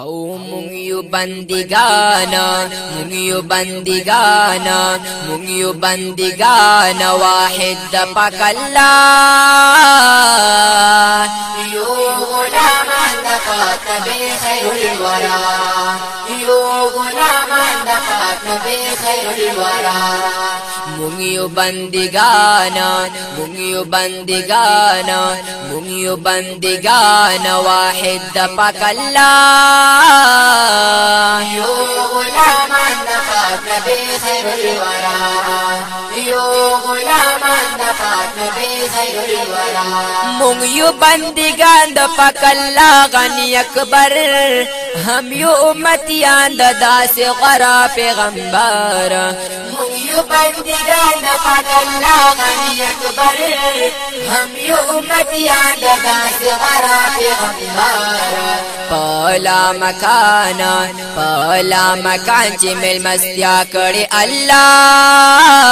او مونږ یو بندګان مونږ یو بندګان مونږ یو بندګان واحد د پاک الله یو غلامان د پاک نبی خیر الورا یو غلامان Mungiyo bandigana Mungiyo bandigana Mungiyo bandigana Wahid dapak Allah Yo da nafat nabi khairul wara Yo da nafat nabi khairul wara Mungiyo bandigan dapak Allah Ghani akbar ہم یو امتیان دا سے غرا پیغمبر۔ ہم یو بندگان قد اللہ غنی اکبر۔ یو امتیان دا سے غرا پیغمبر۔ پلا مکان پلا مکان چې مل مستیا کړي الله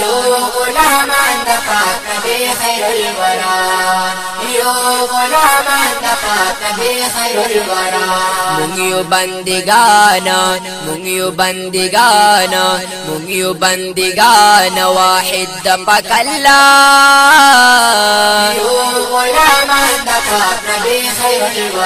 یو غلامان د پاک نبی خیر الورا یو غلامان د پاک نبی خیر الورا مونږ یو بندګان مونږ یو بندګان مونږ یو بندګان واحد د پاک الله یو غلامان د پاک نبی خیر الورا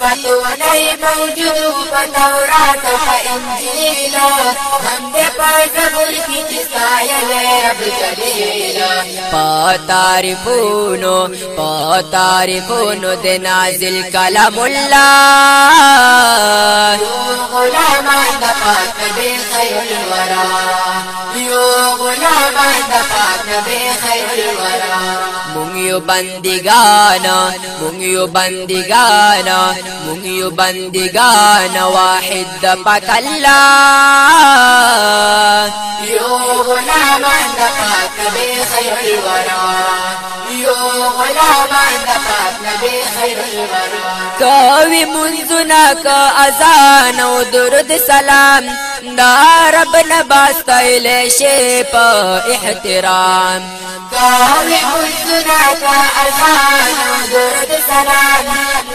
پتو نہیں موجود بتورات انجیلا ہم دے پاگل کی جسائل جلیلا دے نازل کلم اللہ۔ غلام دا پاک دے خیر الورا یو غلامان د پاک نبی خیر الورا مونږ یو بندګان مونږ یو بندګان مونږ یو بندګان واحد د پاک الله یو غلامان د پاک نبی خیر الورا یو غلامان د پاک نبی خیر الورا کوي منځونه کا اذان او درود سلام دا رب نباستایل شي په احترام. کاوی حسنا کا اذان درد سلام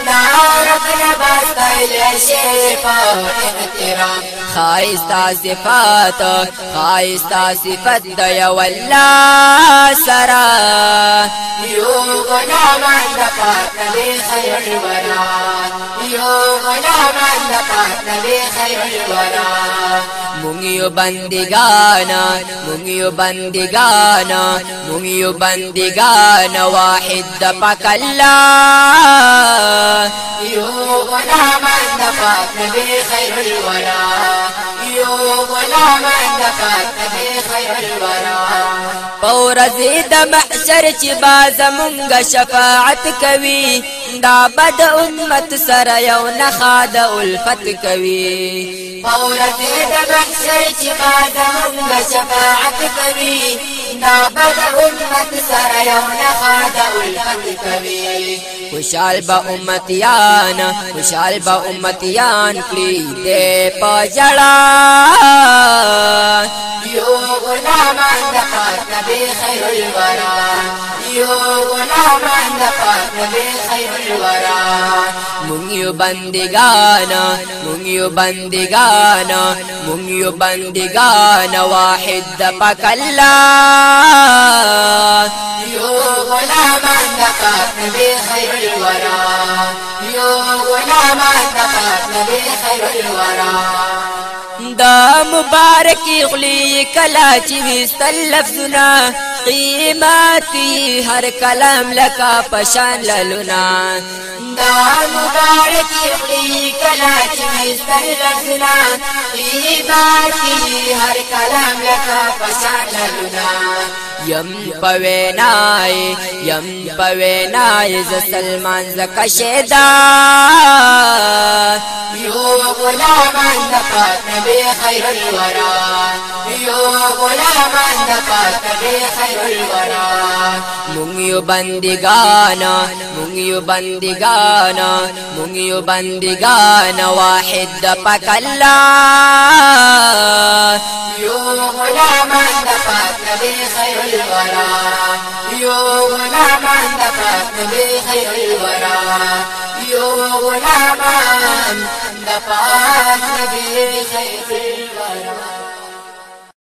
خائستا صفات خائستا صفات دیا والله سرا یو غلام عند پاک لی خیر الورا یو غلام عند پاک لی خیر الورا mungiyo bandigana mungiyo bandigana mungiyo bandigana wahid da pakalla. Yo man da pakabe khairul wala yo man da pakabe khairul wala پورزی د محشر چې باز مونږ شفاعت کوي دا بد امت سره یو نخا د الفت کوي. پورت د محشر چې بعد موږ شفاعت کوي دا بد امت سره یو نه خاد الفت کوي. خوشحال با امتیان خوشحال با امتیان کړي دې پجړا نبی خیر الورا یو غلامان د پاک نبی خیر الورا مونږ یو بندګان مونږ یو بندګان مونږ یو بندګان واحد د پاک الله یو غلامان د پاک نبی خیر الورا یو غلامان د پاک نبی خیر الورا دا مبارکی خلی کلا چې وستل لفظنا قیمتي هر کلام لکا پشان للنا دا مبارک خلی کلا چې مستر لفظنا قیمتي هر کلام لکا پسان لنا یم پوینای یم پوینای ز سلمان زکا شیدا یو غلامان د پاک نبی خیر الورا۔ یو غلامان د پاک نبی خیر الورا مونږ یو بندګانا مونږ یو بندګانا مونږ یو بندګانا واحد د پاک الله یو غلامان د پاک نبی خیر الورا یو غلامان د پاک نبی خیر الورا یو غلامان د پاک نبی خیر الورا